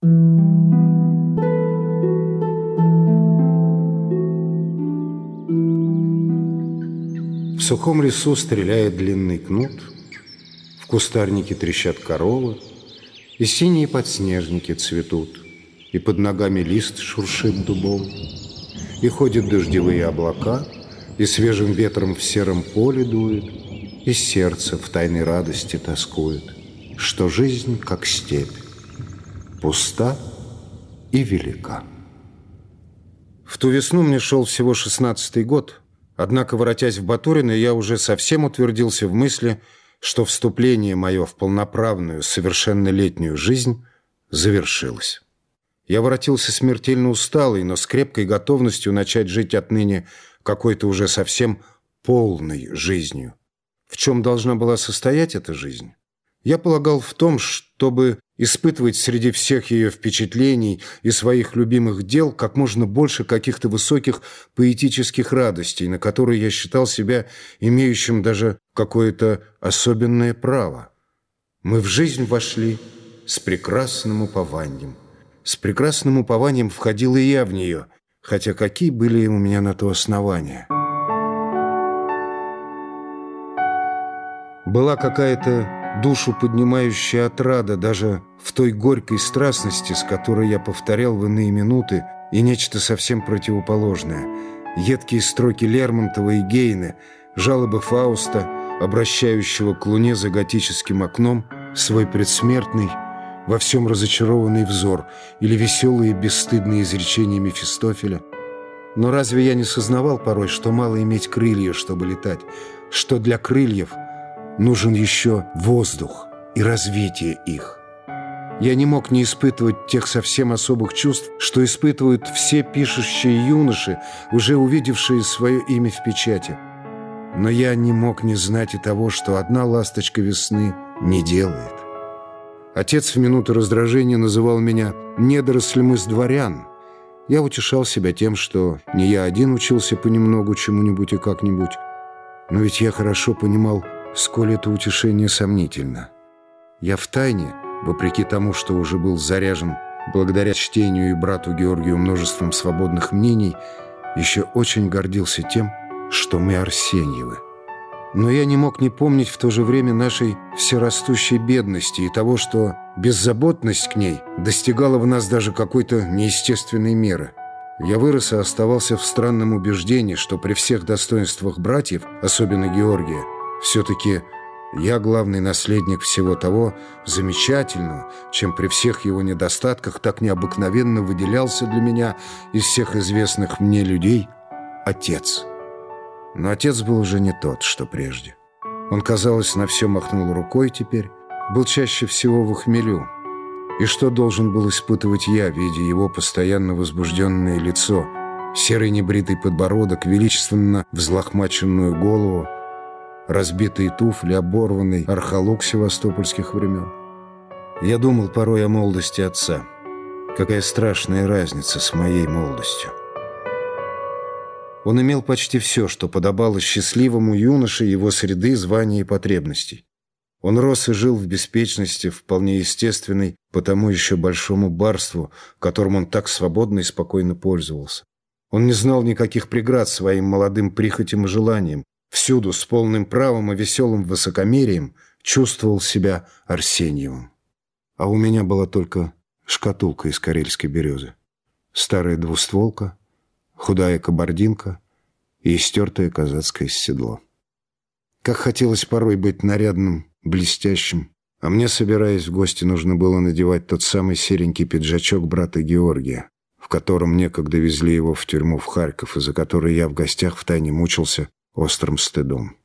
В сухом лесу стреляет длинный кнут, В кустарнике трещат коровы, И синие подснежники цветут, И под ногами лист шуршит дубом, И ходят дождевые облака, И свежим ветром в сером поле дует, И сердце в тайной радости тоскует, Что жизнь, как степь, пуста и велика. В ту весну мне шел всего шестнадцатый год, однако, воротясь в Батурино, я уже совсем утвердился в мысли, что вступление мое в полноправную, совершеннолетнюю жизнь завершилось. Я воротился смертельно усталый, но с крепкой готовностью начать жить отныне какой-то уже совсем полной жизнью. В чем должна была состоять эта жизнь? Я полагал в том, чтобы испытывать среди всех ее впечатлений и своих любимых дел как можно больше каких-то высоких поэтических радостей, на которые я считал себя имеющим даже какое-то особенное право. Мы в жизнь вошли с прекрасным упованием. С прекрасным упованием входил и я в нее, хотя какие были у меня на то основания. Была какая-то душу поднимающая отрада даже в той горькой страстности, с которой я повторял в иные минуты, и нечто совсем противоположное. Едкие строки Лермонтова и Гейне, жалобы Фауста, обращающего к луне за готическим окном свой предсмертный, во всем разочарованный взор, или веселые бесстыдные изречения Мефистофеля. Но разве я не сознавал порой, что мало иметь крылья, чтобы летать, что для крыльев – нужен еще воздух и развитие их. Я не мог не испытывать тех совсем особых чувств, что испытывают все пишущие юноши, уже увидевшие свое имя в печати. Но я не мог не знать и того, что одна ласточка весны не делает. Отец в минуту раздражения называл меня «недорослем из дворян». Я утешал себя тем, что не я один учился понемногу чему-нибудь и как-нибудь, но ведь я хорошо понимал, сколь это утешение сомнительно. Я втайне, вопреки тому, что уже был заряжен благодаря чтению и брату Георгию множеством свободных мнений, еще очень гордился тем, что мы Арсеньевы. Но я не мог не помнить в то же время нашей всерастущей бедности и того, что беззаботность к ней достигала в нас даже какой-то неестественной меры. Я вырос и оставался в странном убеждении, что при всех достоинствах братьев, особенно Георгия, все-таки я главный наследник всего того замечательного, чем при всех его недостатках так необыкновенно выделялся для меня из всех известных мне людей отец. Но отец был уже не тот, что прежде. Он, казалось, на все махнул рукой теперь, был чаще всего в хмелю. И что должен был испытывать я, видя его постоянно возбужденное лицо, серый небритый подбородок, величественно взлохмаченную голову, разбитые туфли, оборванный архалук севастопольских времен. Я думал порой о молодости отца. Какая страшная разница с моей молодостью. Он имел почти все, что подобало счастливому юноше его среды, звания и потребностей. Он рос и жил в беспечности, вполне естественной, потому еще большому барству, которым он так свободно и спокойно пользовался. Он не знал никаких преград своим молодым прихотям и желаниям, всюду с полным правом и веселым высокомерием чувствовал себя Арсеньевым. А у меня была только шкатулка из карельской березы, старая двустволка, худая кабардинка и истертое казацкое седло. Как хотелось порой быть нарядным, блестящим, а мне, собираясь в гости, нужно было надевать тот самый серенький пиджачок брата Георгия, в котором некогда везли его в тюрьму в Харьков, и за который я в гостях втайне мучился острым стыдом.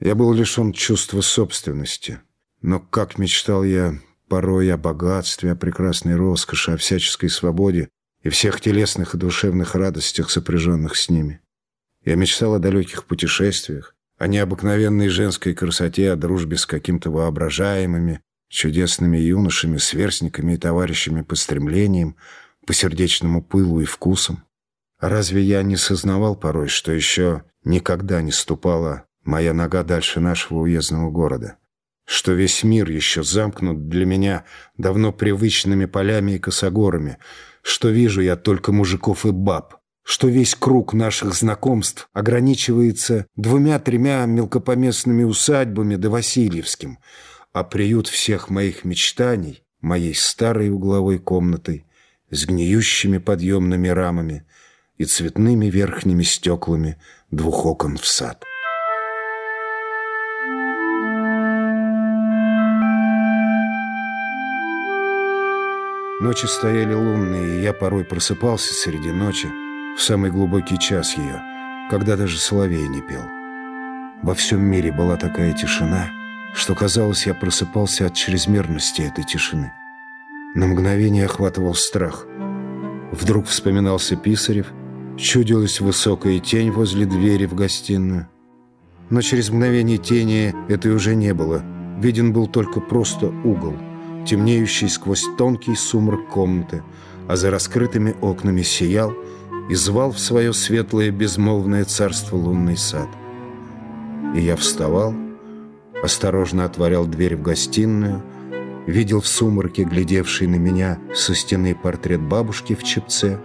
Я был лишен чувства собственности, но как мечтал я порой о богатстве, о прекрасной роскоши, о всяческой свободе и всех телесных и душевных радостях, сопряженных с ними. Я мечтал о далеких путешествиях, о необыкновенной женской красоте, о дружбе с каким-то воображаемыми, чудесными юношами, сверстниками и товарищами по стремлениям, по сердечному пылу и вкусам. Разве я не сознавал порой, что еще никогда не ступала моя нога дальше нашего уездного города, что весь мир еще замкнут для меня давно привычными полями и косогорами, что вижу я только мужиков и баб, что весь круг наших знакомств ограничивается двумя-тремя мелкопоместными усадьбами да Васильевским, а приют всех моих мечтаний моей старой угловой комнатой с гниющими подъемными рамами и цветными верхними стеклами двух окон в сад. Ночи стояли лунные, и я порой просыпался среди ночи, в самый глубокий час ее, когда даже соловей не пел. Во всем мире была такая тишина, что, казалось, я просыпался от чрезмерности этой тишины. На мгновение охватывал страх. Вдруг вспоминался Писарев, чудилась высокая тень возле двери в гостиную. Но через мгновение тени этой уже не было. Виден был только просто угол — темнеющий сквозь тонкий сумрак комнаты, а за раскрытыми окнами сиял и звал в свое светлое безмолвное царство лунный сад. И я вставал, осторожно отворял дверь в гостиную, видел в сумраке глядевший на меня со стены портрет бабушки в чепце,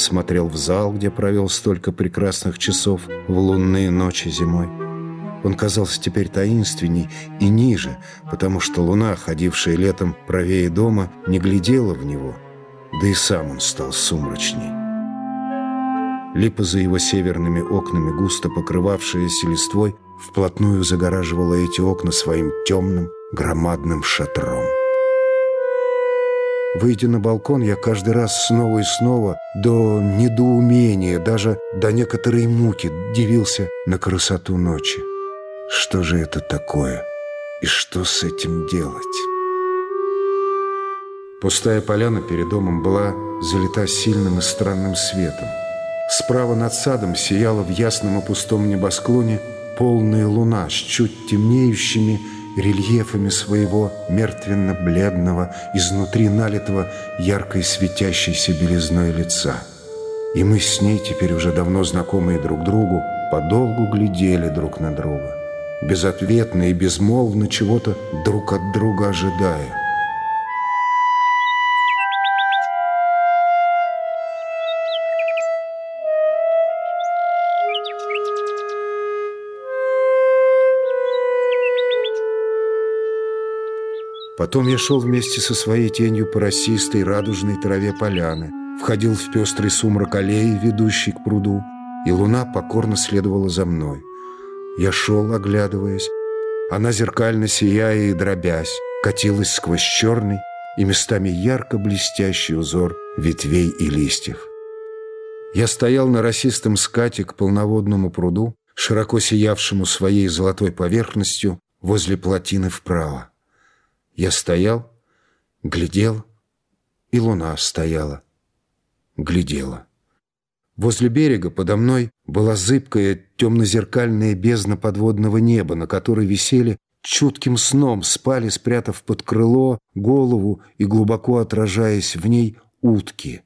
смотрел в зал, где провел столько прекрасных часов в лунные ночи зимой. Он казался теперь таинственней и ниже, потому что луна, ходившая летом правее дома, не глядела в него, да и сам он стал сумрачней. Липа за его северными окнами, густо покрывавшаяся листвой, вплотную загораживала эти окна своим темным громадным шатром. Выйдя на балкон, я каждый раз снова и снова до недоумения, даже до некоторой муки дивился на красоту ночи. Что же это такое? И что с этим делать? Пустая поляна перед домом была залита сильным и странным светом. Справа над садом сияла в ясном и пустом небосклоне полная луна с чуть темнеющими рельефами своего мертвенно-бледного, изнутри налитого яркой светящейся белизной лица. И мы с ней, теперь уже давно знакомые друг другу, подолгу глядели друг на друга безответно и безмолвно чего-то друг от друга ожидая. Потом я шел вместе со своей тенью по росистой радужной траве поляны, входил в пестрый сумрак аллеи, ведущий к пруду, и луна покорно следовала за мной. Я шел, оглядываясь. Она, зеркально сияя и дробясь, катилась сквозь черный и местами ярко блестящий узор ветвей и листьев. Я стоял на росистом скате к полноводному пруду, широко сиявшему своей золотой поверхностью возле плотины вправо. Я стоял, глядел, и луна стояла, глядела. Возле берега подо мной была зыбкая темно-зеркальная бездна подводного неба, на которой висели чутким сном, спали, спрятав под крыло голову и глубоко отражаясь в ней утки.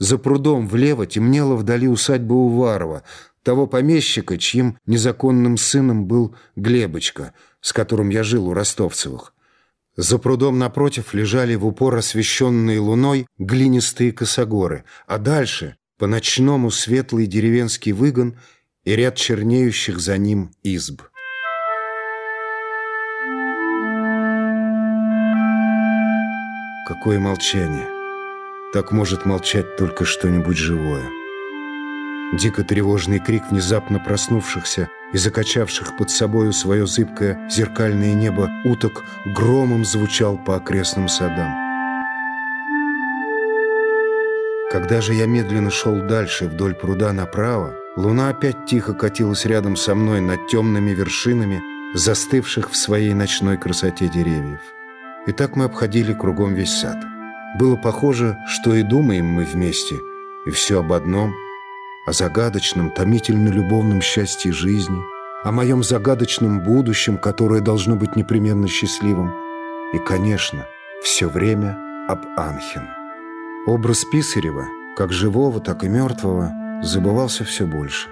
За прудом влево темнела вдали усадьба Уварова, того помещика, чьим незаконным сыном был Глебочка, с которым я жил у Ростовцевых. За прудом напротив лежали в упор освещенные луной глинистые косогоры, а дальше по-ночному светлый деревенский выгон и ряд чернеющих за ним изб. Какое молчание! Так может молчать только что-нибудь живое. Дико тревожный крик внезапно проснувшихся и закачавших под собою свое зыбкое зеркальное небо уток громом звучал по окрестным садам. Когда же я медленно шел дальше вдоль пруда направо, луна опять тихо катилась рядом со мной над темными вершинами, застывших в своей ночной красоте деревьев. И так мы обходили кругом весь сад. Было похоже, что и думаем мы вместе, и все об одном, о загадочном, томительно-любовном счастье жизни, о моем загадочном будущем, которое должно быть непременно счастливым, и, конечно, все время об Анхен. Образ Писарева, как живого, так и мертвого, забывался все больше.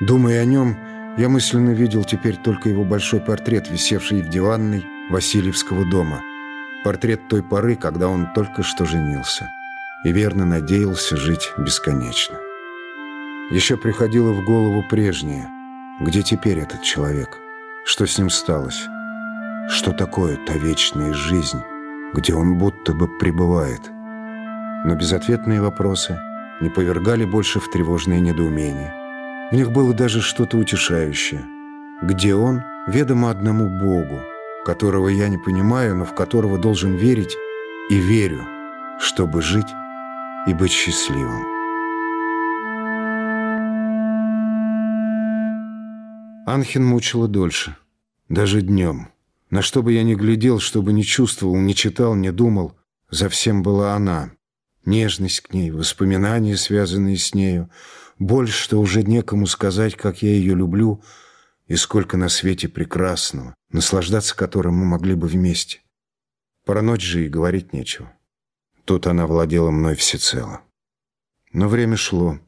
Думая о нем, я мысленно видел теперь только его большой портрет, висевший в диванной, Васильевского дома. Портрет той поры, когда он только что женился. И верно надеялся жить бесконечно. Еще приходило в голову прежнее. Где теперь этот человек? Что с ним сталось? Что такое та вечная жизнь, где он будто бы пребывает? Но безответные вопросы не повергали больше в тревожное недоумение. В них было даже что-то утешающее. Где он, ведомо одному Богу, которого я не понимаю, но в которого должен верить и верю, чтобы жить и быть счастливым. Анхин мучила дольше, даже днем. На что бы я ни глядел, что бы ни чувствовал, ни читал, ни думал, за всем была она. Нежность к ней, воспоминания, связанные с нею, боль, что уже некому сказать, как я ее люблю, и сколько на свете прекрасного, наслаждаться которым мы могли бы вместе. Про ночь же и говорить нечего. Тут она владела мной всецело. Но время шло.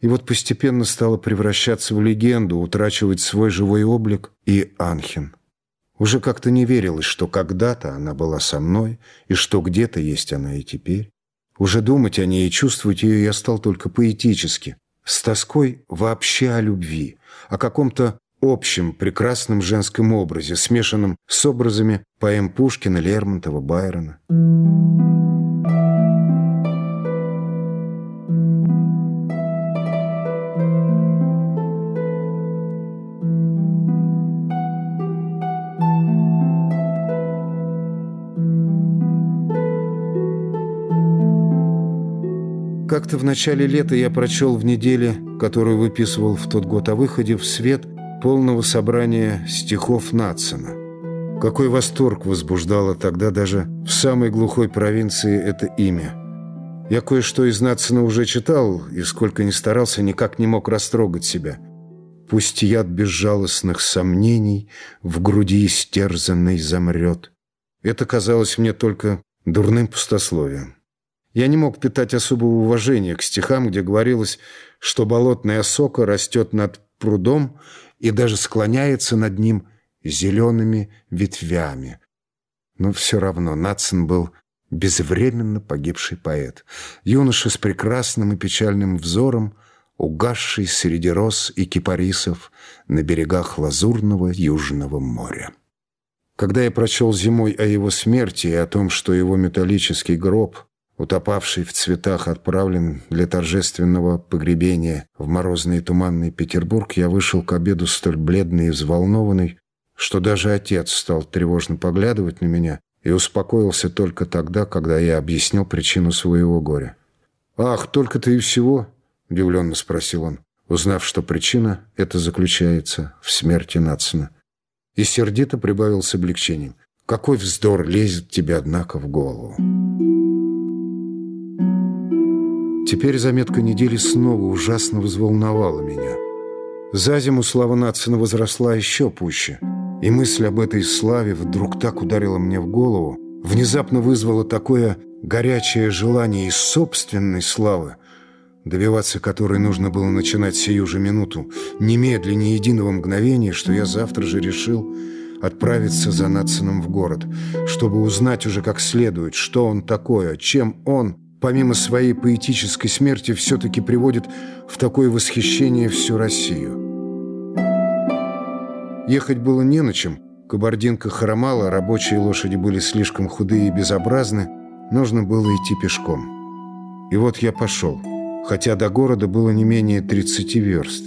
И вот постепенно стало превращаться в легенду, утрачивать свой живой облик и Анхин. Уже как-то не верилось, что когда-то она была со мной, и что где-то есть она и теперь. Уже думать о ней и чувствовать ее я стал только поэтически, с тоской вообще о любви, о каком-то общем прекрасном женском образе, смешанном с образами поэм Пушкина, Лермонтова, Байрона. Как-то в начале лета я прочел в неделе, которую выписывал в тот год о выходе в свет полного собрания стихов Натсона. Какой восторг возбуждало тогда даже в самой глухой провинции это имя. Я кое-что из Натсона уже читал, и сколько ни старался, никак не мог растрогать себя. Пусть яд безжалостных сомнений в груди истерзанной замрет. Это казалось мне только дурным пустословием. Я не мог питать особого уважения к стихам, где говорилось, что болотная сока растет над прудом и даже склоняется над ним зелеными ветвями. Но все равно Натсон был безвременно погибший поэт, юноша с прекрасным и печальным взором, угасший среди роз и кипарисов на берегах лазурного Южного моря. Когда я прочел зимой о его смерти и о том, что его металлический гроб — утопавший в цветах, отправлен для торжественного погребения в морозный и туманный Петербург, я вышел к обеду столь бледный и взволнованный, что даже отец стал тревожно поглядывать на меня и успокоился только тогда, когда я объяснил причину своего горя. «Ах, только-то и всего?» – удивленно спросил он, узнав, что причина эта заключается в смерти Натсона. И сердито прибавил с облегчением. «Какой вздор лезет тебе, однако, в голову!» Теперь заметка недели снова ужасно взволновала меня. За зиму слава Натсона возросла еще пуще, и мысль об этой славе вдруг так ударила мне в голову, внезапно вызвала такое горячее желание из собственной славы, добиваться которой нужно было начинать сию же минуту, немедленно единого мгновения, что я завтра же решил отправиться за Натсоном в город, чтобы узнать уже как следует, что он такое, чем он помимо своей поэтической смерти, все-таки приводит в такое восхищение всю Россию. Ехать было не на чем. Кабардинка хромала, рабочие лошади были слишком худые и безобразны. Нужно было идти пешком. И вот я пошел, хотя до города было не менее 30 верст.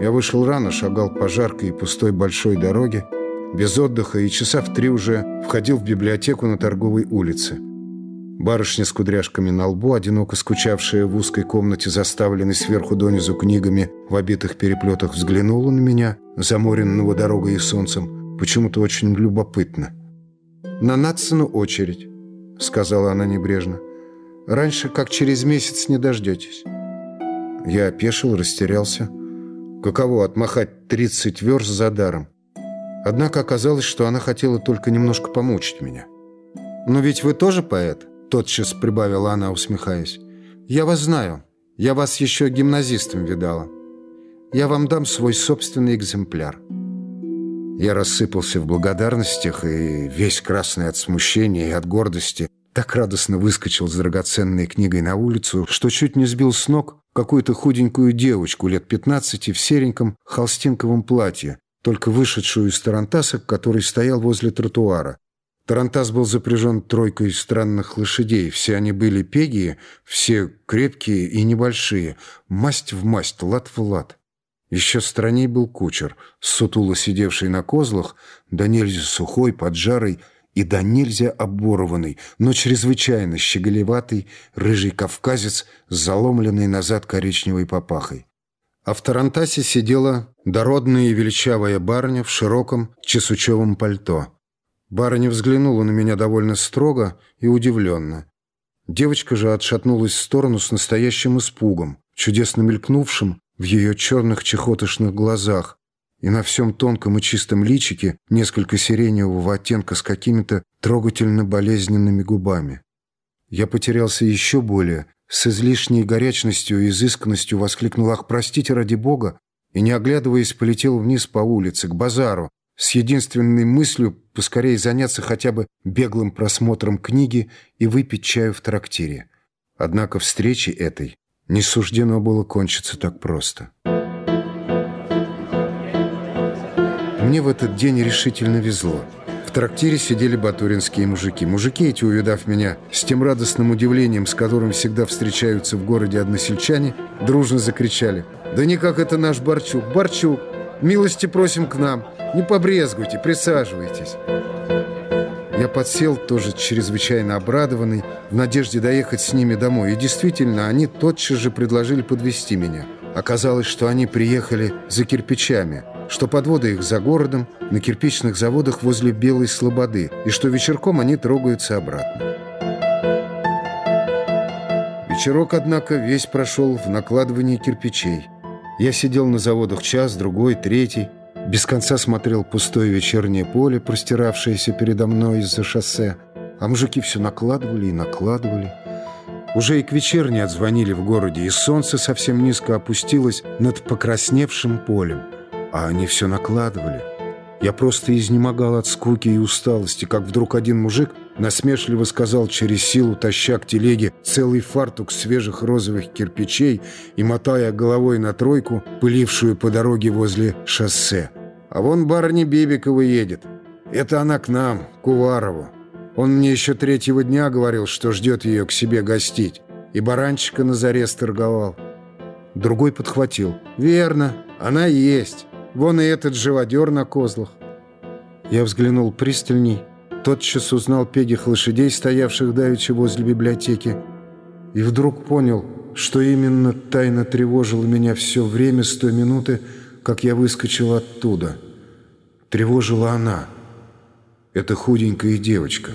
Я вышел рано, шагал по жаркой и пустой большой дороге, без отдыха, и часа в три уже входил в библиотеку на торговой улице – Барышня с кудряшками на лбу, одиноко скучавшая в узкой комнате, заставленной сверху донизу книгами, в обитых переплетах взглянула на меня, заморенного дорогой и солнцем, почему-то очень любопытно. «На Натсону очередь», — сказала она небрежно. «Раньше, как через месяц, не дождетесь». Я опешил, растерялся. Каково отмахать тридцать верст за даром? Однако оказалось, что она хотела только немножко помучить меня. «Но ведь вы тоже поэт?» Тотчас прибавила она, усмехаясь. «Я вас знаю. Я вас еще гимназистом видала. Я вам дам свой собственный экземпляр». Я рассыпался в благодарностях и весь красный от смущения и от гордости так радостно выскочил с драгоценной книгой на улицу, что чуть не сбил с ног какую-то худенькую девочку лет пятнадцати в сереньком холстинковом платье, только вышедшую из тарантаса, который стоял возле тротуара. Тарантас был запряжен тройкой странных лошадей. Все они были пегие, все крепкие и небольшие, масть в масть, лад в лад. Еще странней был кучер, сутуло сидевший на козлах, да нельзя сухой, поджарый и да нельзя оборванный, но чрезвычайно щеголеватый рыжий кавказец с заломленной назад коричневой папахой. А в Тарантасе сидела дородная и величавая барыня в широком чесучевом пальто. Барыня взглянула на меня довольно строго и удивленно. Девочка же отшатнулась в сторону с настоящим испугом, чудесно мелькнувшим в ее черных чехотошных глазах, и на всем тонком и чистом личике несколько сиреневого оттенка с какими-то трогательно болезненными губами. Я потерялся еще более, с излишней горячностью и изысканностью воскликнул «Ах, простите ради Бога!» и, не оглядываясь, полетел вниз по улице, к базару, с единственной мыслью поскорее заняться хотя бы беглым просмотром книги и выпить чаю в трактире. Однако встречи этой не суждено было кончиться так просто. Мне в этот день решительно везло. В трактире сидели батуринские мужики. Мужики эти, увидав меня с тем радостным удивлением, с которым всегда встречаются в городе односельчане, дружно закричали. «Да никак это наш Борчук! Борчук! Милости просим к нам! Не побрезгуйте, присаживайтесь!» Я подсел, тоже чрезвычайно обрадованный, в надежде доехать с ними домой. И действительно, они тотчас же предложили подвести меня. Оказалось, что они приехали за кирпичами, что подводы их за городом, на кирпичных заводах возле Белой Слободы, и что вечерком они трогаются обратно. Вечерок, однако, весь прошел в накладывании кирпичей. Я сидел на заводах час, другой, третий, без конца смотрел пустое вечернее поле, простиравшееся передо мной из-за шоссе, а мужики все накладывали и накладывали. Уже и к вечерне отзвонили в городе, и солнце совсем низко опустилось над покрасневшим полем, а они все накладывали. Я просто изнемогал от скуки и усталости, как вдруг один мужик насмешливо сказал через силу, таща к телеге целый фартук свежих розовых кирпичей и мотая головой на тройку, пылившую по дороге возле шоссе. «А вон барыня Бибикова едет. Это она к нам, к Уварову. Он мне еще третьего дня говорил, что ждет ее к себе гостить. И баранчика на заре сторговал». Другой подхватил. «Верно, она есть». Вон и этот живодер на козлах. Я взглянул пристальней, тотчас узнал пегих лошадей, стоявших давеча возле библиотеки, и вдруг понял, что именно тайно тревожило меня все время с той минуты, как я выскочил оттуда. Тревожила она, эта худенькая девочка.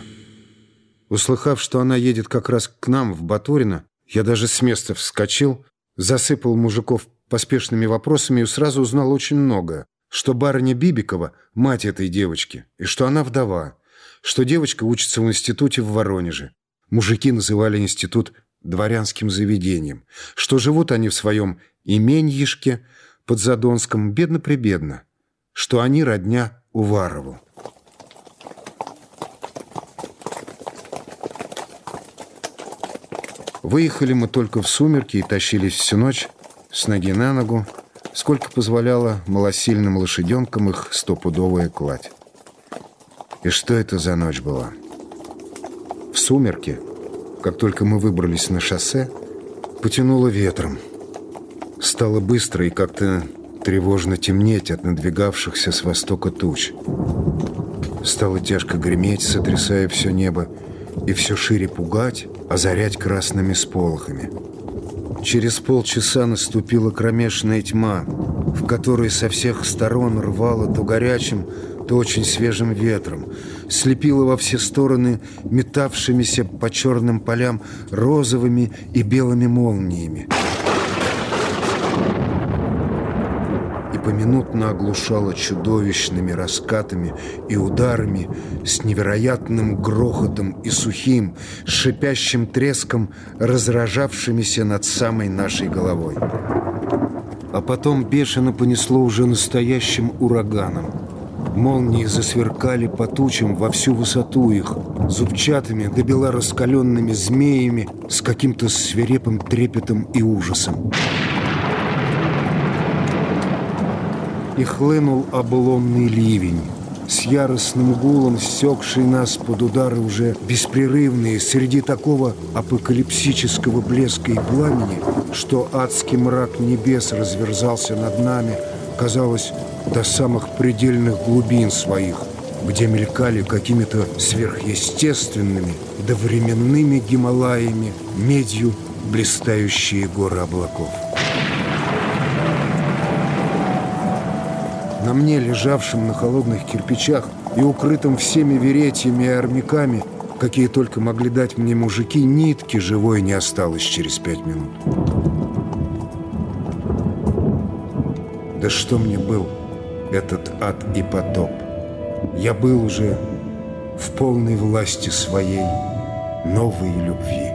Услыхав, что она едет как раз к нам, в Батурино, я даже с места вскочил, засыпал мужиков поспешными вопросами и сразу узнал очень много. Что барыня Бибикова – мать этой девочки, и что она вдова, что девочка учится в институте в Воронеже. Мужики называли институт дворянским заведением, что живут они в своем именьишке под Задонском бедно-прибедно, что они родня Уварову. Выехали мы только в сумерки и тащились всю ночь с ноги на ногу, сколько позволяло малосильным лошаденкам их стопудовая кладь. И что это за ночь была? В сумерки, как только мы выбрались на шоссе, потянуло ветром. Стало быстро и как-то тревожно темнеть от надвигавшихся с востока туч. Стало тяжко греметь, сотрясая все небо, и все шире пугать, озарять красными сполохами. Через полчаса наступила кромешная тьма, в которой со всех сторон рвало то горячим, то очень свежим ветром, слепило во все стороны метавшимися по черным полям розовыми и белыми молниями. Поминутно оглушало чудовищными раскатами и ударами с невероятным грохотом и сухим, шипящим треском, разражавшимися над самой нашей головой. А потом бешено понесло уже настоящим ураганом. Молнии засверкали по тучам во всю высоту их, зубчатыми до бела раскаленными змеями с каким-то свирепым трепетом и ужасом. И хлынул обломный ливень, с яростным гулом ссекший нас под удары уже беспрерывные среди такого апокалипсического блеска и пламени, что адский мрак небес разверзался над нами, казалось, до самых предельных глубин своих, где мелькали какими-то сверхъестественными, довременными Гималаями, медью блистающие горы облаков. На мне, лежавшем на холодных кирпичах и укрытым всеми веретьями и армяками, какие только могли дать мне мужики, нитки живой не осталось через пять минут. Да что мне был этот ад и потоп? Я был уже в полной власти своей новой любви.